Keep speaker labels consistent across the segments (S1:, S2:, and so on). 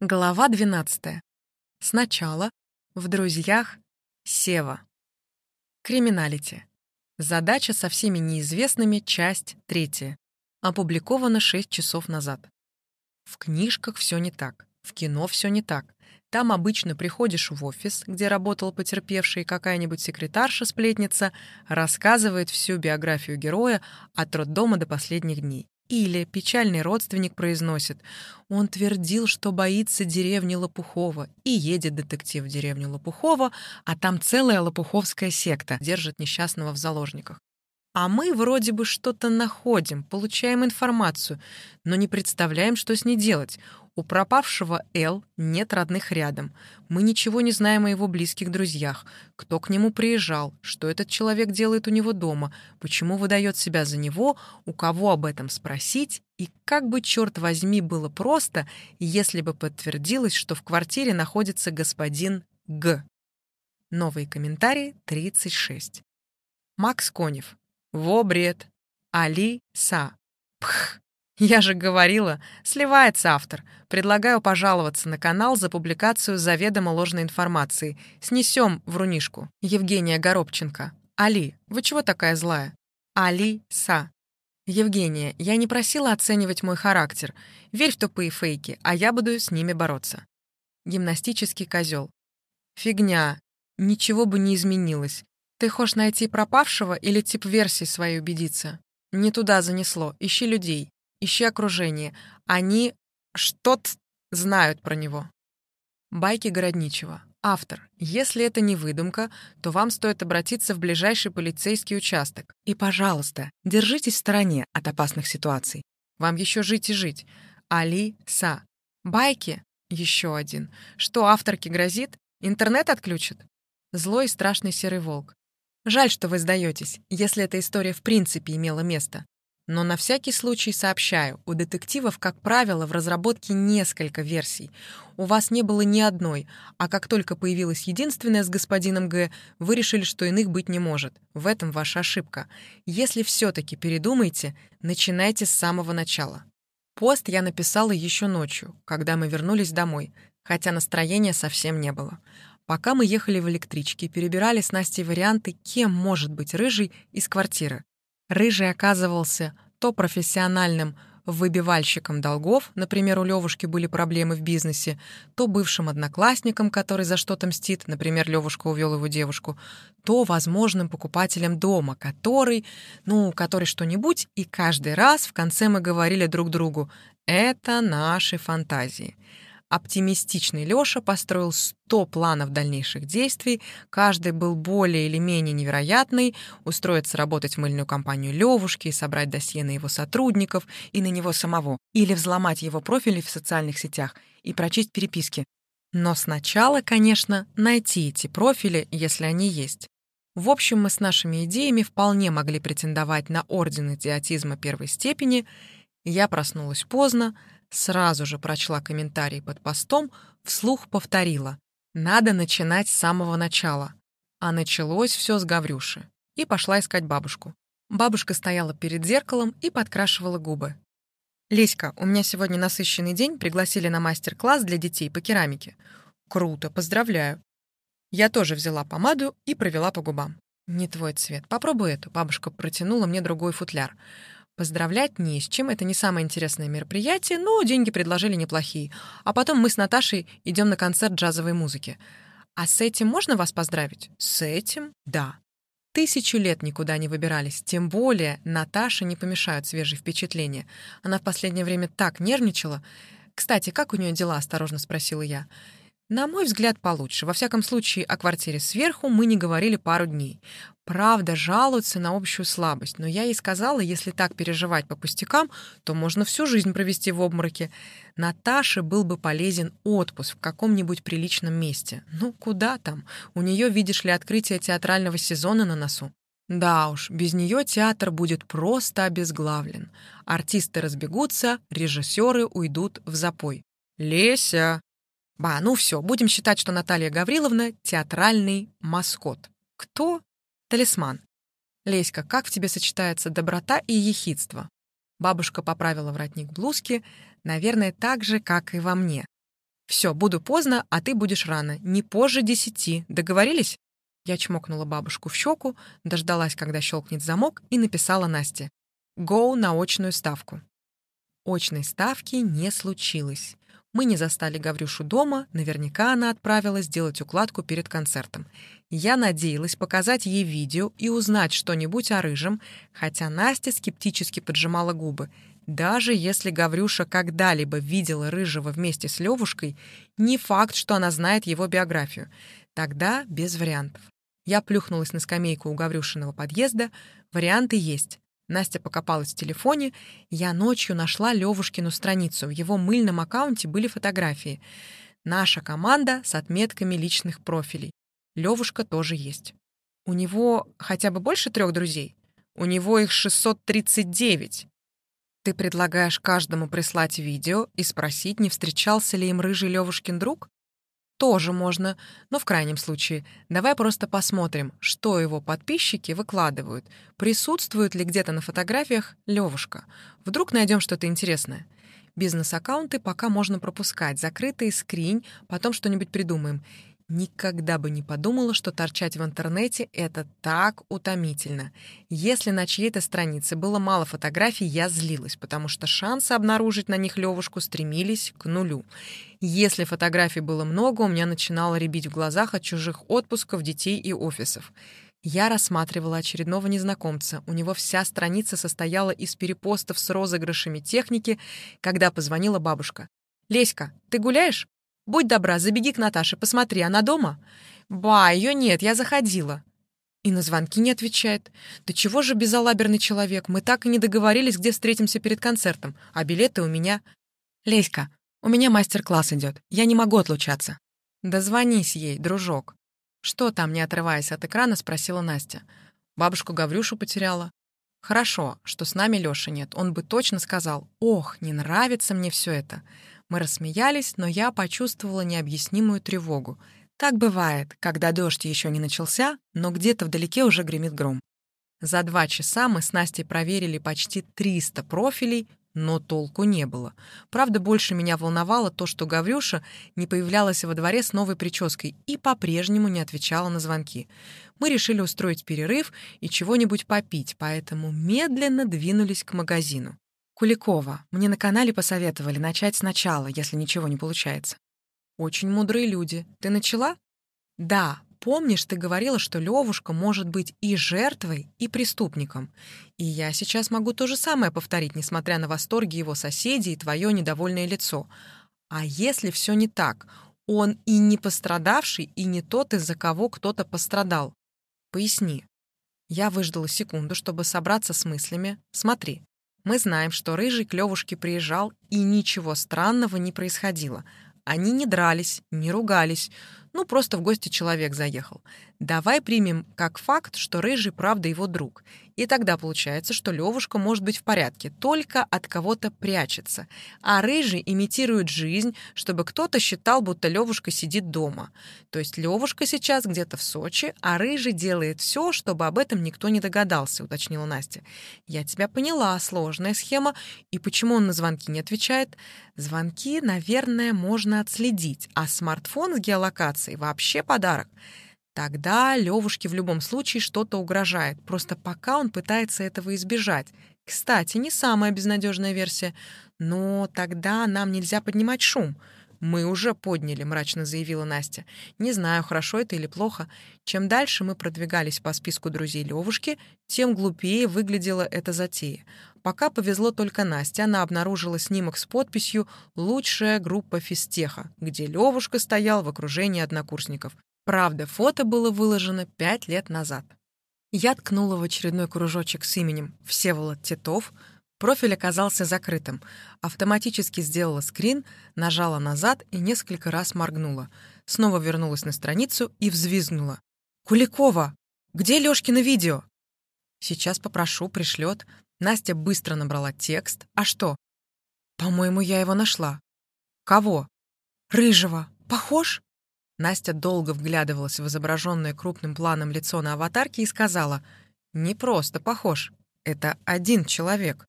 S1: Глава 12. Сначала в «Друзьях» Сева. Криминалити. Задача со всеми неизвестными, часть третья. Опубликовано 6 часов назад. В книжках все не так, в кино все не так. Там обычно приходишь в офис, где работал потерпевший, какая-нибудь секретарша-сплетница, рассказывает всю биографию героя от роддома до последних дней. Или печальный родственник произносит «Он твердил, что боится деревни Лопухова». И едет детектив в деревню Лопухова, а там целая лопуховская секта держит несчастного в заложниках. А мы вроде бы что-то находим, получаем информацию, но не представляем, что с ней делать. У пропавшего Л нет родных рядом. Мы ничего не знаем о его близких друзьях. Кто к нему приезжал, что этот человек делает у него дома, почему выдает себя за него, у кого об этом спросить, и как бы, черт возьми, было просто, если бы подтвердилось, что в квартире находится господин Г. Новые комментарии 36. Макс Конев. Во бред. Али Са. Пх. Я же говорила, сливается автор. Предлагаю пожаловаться на канал за публикацию заведомо ложной информации. Снесем врунишку. Евгения Горобченко. Али, вы чего такая злая? Али Са. Евгения, я не просила оценивать мой характер. Верь в тупые фейки, а я буду с ними бороться. Гимнастический козел. Фигня. Ничего бы не изменилось. Ты хочешь найти пропавшего или тип версии своей убедиться? Не туда занесло. Ищи людей. Ищи окружение. Они что-то знают про него. Байки Городничего. Автор. Если это не выдумка, то вам стоит обратиться в ближайший полицейский участок. И, пожалуйста, держитесь в стороне от опасных ситуаций. Вам еще жить и жить. Али Са. Байки? Еще один. Что авторке грозит? Интернет отключит? Злой и страшный серый волк. Жаль, что вы сдаетесь, если эта история в принципе имела место. Но на всякий случай сообщаю, у детективов, как правило, в разработке несколько версий. У вас не было ни одной, а как только появилась единственная с господином Г, вы решили, что иных быть не может. В этом ваша ошибка. Если все-таки передумаете, начинайте с самого начала. Пост я написала еще ночью, когда мы вернулись домой, хотя настроения совсем не было. Пока мы ехали в электричке, перебирали с Настей варианты, кем может быть рыжий из квартиры. Рыжий оказывался то профессиональным выбивальщиком долгов, например, у Левушки были проблемы в бизнесе, то бывшим одноклассником, который за что-то мстит, например, Левушка увел его девушку, то возможным покупателем дома, который, ну, который что-нибудь, и каждый раз в конце мы говорили друг другу «это наши фантазии». Оптимистичный Лёша построил 100 планов дальнейших действий, каждый был более или менее невероятный, устроиться работать в мыльную компанию Левушки, собрать досье на его сотрудников и на него самого, или взломать его профили в социальных сетях и прочесть переписки. Но сначала, конечно, найти эти профили, если они есть. В общем, мы с нашими идеями вполне могли претендовать на орден идиотизма первой степени. Я проснулась поздно, Сразу же прочла комментарий под постом, вслух повторила. Надо начинать с самого начала. А началось все с Гаврюши. И пошла искать бабушку. Бабушка стояла перед зеркалом и подкрашивала губы. «Леська, у меня сегодня насыщенный день, пригласили на мастер-класс для детей по керамике. Круто, поздравляю». Я тоже взяла помаду и провела по губам. «Не твой цвет. Попробуй эту». Бабушка протянула мне другой футляр. Поздравлять не с чем, это не самое интересное мероприятие, но деньги предложили неплохие. А потом мы с Наташей идем на концерт джазовой музыки. А с этим можно вас поздравить? С этим? Да. Тысячу лет никуда не выбирались, тем более Наташе не помешают свежие впечатления. Она в последнее время так нервничала. «Кстати, как у нее дела?» — осторожно спросила я. На мой взгляд, получше. Во всяком случае, о квартире сверху мы не говорили пару дней. Правда, жалуются на общую слабость, но я ей сказала, если так переживать по пустякам, то можно всю жизнь провести в обмороке. Наташе был бы полезен отпуск в каком-нибудь приличном месте. Ну, куда там? У нее, видишь ли, открытие театрального сезона на носу. Да уж, без нее театр будет просто обезглавлен. Артисты разбегутся, режиссеры уйдут в запой. «Леся!» Ба, ну все, будем считать, что Наталья Гавриловна — театральный маскот. Кто? Талисман. Леська, как в тебе сочетается доброта и ехидство? Бабушка поправила воротник блузки, наверное, так же, как и во мне. Все, буду поздно, а ты будешь рано. Не позже десяти. Договорились?» Я чмокнула бабушку в щеку, дождалась, когда щелкнет замок, и написала Насте. «Гоу на очную ставку». Очной ставки не случилось. Мы не застали Гаврюшу дома, наверняка она отправилась делать укладку перед концертом. Я надеялась показать ей видео и узнать что-нибудь о Рыжем, хотя Настя скептически поджимала губы. Даже если Гаврюша когда-либо видела Рыжего вместе с Левушкой, не факт, что она знает его биографию. Тогда без вариантов. Я плюхнулась на скамейку у Гаврюшиного подъезда. Варианты есть. Настя покопалась в телефоне. Я ночью нашла Левушкину страницу. В его мыльном аккаунте были фотографии. Наша команда с отметками личных профилей. Левушка тоже есть. У него хотя бы больше трех друзей? У него их 639. Ты предлагаешь каждому прислать видео и спросить, не встречался ли им рыжий Левушкин друг? Тоже можно, но в крайнем случае давай просто посмотрим, что его подписчики выкладывают, присутствует ли где-то на фотографиях Левушка. Вдруг найдем что-то интересное. Бизнес-аккаунты пока можно пропускать, закрытые скринь, потом что-нибудь придумаем. Никогда бы не подумала, что торчать в интернете — это так утомительно. Если на чьей-то странице было мало фотографий, я злилась, потому что шансы обнаружить на них Левушку стремились к нулю. Если фотографий было много, у меня начинало рябить в глазах от чужих отпусков, детей и офисов. Я рассматривала очередного незнакомца. У него вся страница состояла из перепостов с розыгрышами техники, когда позвонила бабушка. «Леська, ты гуляешь?» Будь добра, забеги к Наташе, посмотри, она дома?» «Ба, ее нет, я заходила». И на звонки не отвечает. «Да чего же безалаберный человек? Мы так и не договорились, где встретимся перед концертом, а билеты у меня...» «Леська, у меня мастер-класс идет, я не могу отлучаться». «Да звонись ей, дружок». «Что там?» — не отрываясь от экрана, спросила Настя. «Бабушку Гаврюшу потеряла». «Хорошо, что с нами Лёши нет. Он бы точно сказал, ох, не нравится мне все это». Мы рассмеялись, но я почувствовала необъяснимую тревогу. Так бывает, когда дождь еще не начался, но где-то вдалеке уже гремит гром. За два часа мы с Настей проверили почти 300 профилей, но толку не было. Правда, больше меня волновало то, что Гаврюша не появлялась во дворе с новой прической и по-прежнему не отвечала на звонки. Мы решили устроить перерыв и чего-нибудь попить, поэтому медленно двинулись к магазину. Куликова. Мне на канале посоветовали начать сначала, если ничего не получается. Очень мудрые люди. Ты начала? Да. Помнишь, ты говорила, что Левушка может быть и жертвой, и преступником. И я сейчас могу то же самое повторить, несмотря на восторги его соседей и твое недовольное лицо. А если все не так? Он и не пострадавший, и не тот, из-за кого кто-то пострадал. Поясни. Я выждала секунду, чтобы собраться с мыслями. Смотри, мы знаем, что Рыжий к Левушке приезжал, и ничего странного не происходило. Они не дрались, не ругались, ну, просто в гости человек заехал. Давай примем как факт, что Рыжий правда его друг. И тогда получается, что Левушка может быть в порядке, только от кого-то прячется. А Рыжий имитирует жизнь, чтобы кто-то считал, будто Левушка сидит дома. То есть Левушка сейчас где-то в Сочи, а Рыжий делает все, чтобы об этом никто не догадался, уточнила Настя. Я тебя поняла, сложная схема. И почему он на звонки не отвечает? Звонки, наверное, можно отследить, а смартфон с геолокацией вообще подарок. Тогда Левушке в любом случае что-то угрожает, просто пока он пытается этого избежать. Кстати, не самая безнадежная версия. Но тогда нам нельзя поднимать шум. «Мы уже подняли», — мрачно заявила Настя. «Не знаю, хорошо это или плохо. Чем дальше мы продвигались по списку друзей Левушки, тем глупее выглядела эта затея. Пока повезло только Насте, она обнаружила снимок с подписью «Лучшая группа физтеха», где Левушка стоял в окружении однокурсников. Правда, фото было выложено пять лет назад. Я ткнула в очередной кружочек с именем Всеволод Титов. Профиль оказался закрытым. Автоматически сделала скрин, нажала назад и несколько раз моргнула. Снова вернулась на страницу и взвизгнула. «Куликова! Где Лёшкино видео?» «Сейчас попрошу, пришлет». Настя быстро набрала текст. «А что?» «По-моему, я его нашла». «Кого?» «Рыжего. Похож?» Настя долго вглядывалась в изображенное крупным планом лицо на аватарке и сказала, «Не просто похож. Это один человек».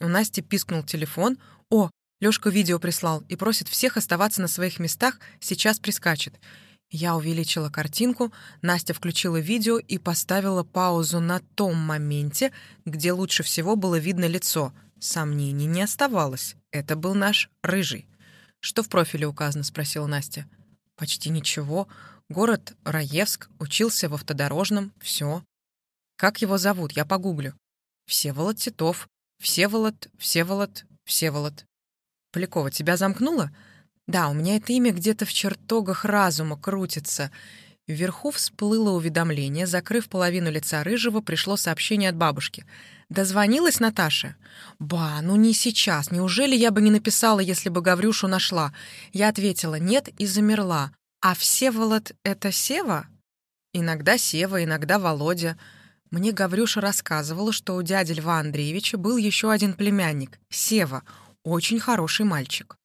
S1: У Насти пискнул телефон. «О, Лёшка видео прислал и просит всех оставаться на своих местах, сейчас прискачет. Я увеличила картинку, Настя включила видео и поставила паузу на том моменте, где лучше всего было видно лицо. Сомнений не оставалось. Это был наш рыжий. «Что в профиле указано?» — спросила Настя. «Почти ничего. Город Раевск, учился в автодорожном. Все. Как его зовут? Я погуглю. Всеволод Титов. Всеволод, Всеволод, Всеволод. Полякова, тебя замкнуло? Да, у меня это имя где-то в чертогах разума крутится. Вверху всплыло уведомление, закрыв половину лица рыжего, пришло сообщение от бабушки. Дозвонилась Наташа? «Ба, ну не сейчас. Неужели я бы не написала, если бы Гаврюшу нашла?» Я ответила «нет» и замерла. «А Всеволод — это Сева?» «Иногда Сева, иногда Володя». Мне Гаврюша рассказывала, что у дяди Льва Андреевича был еще один племянник — Сева, очень хороший мальчик.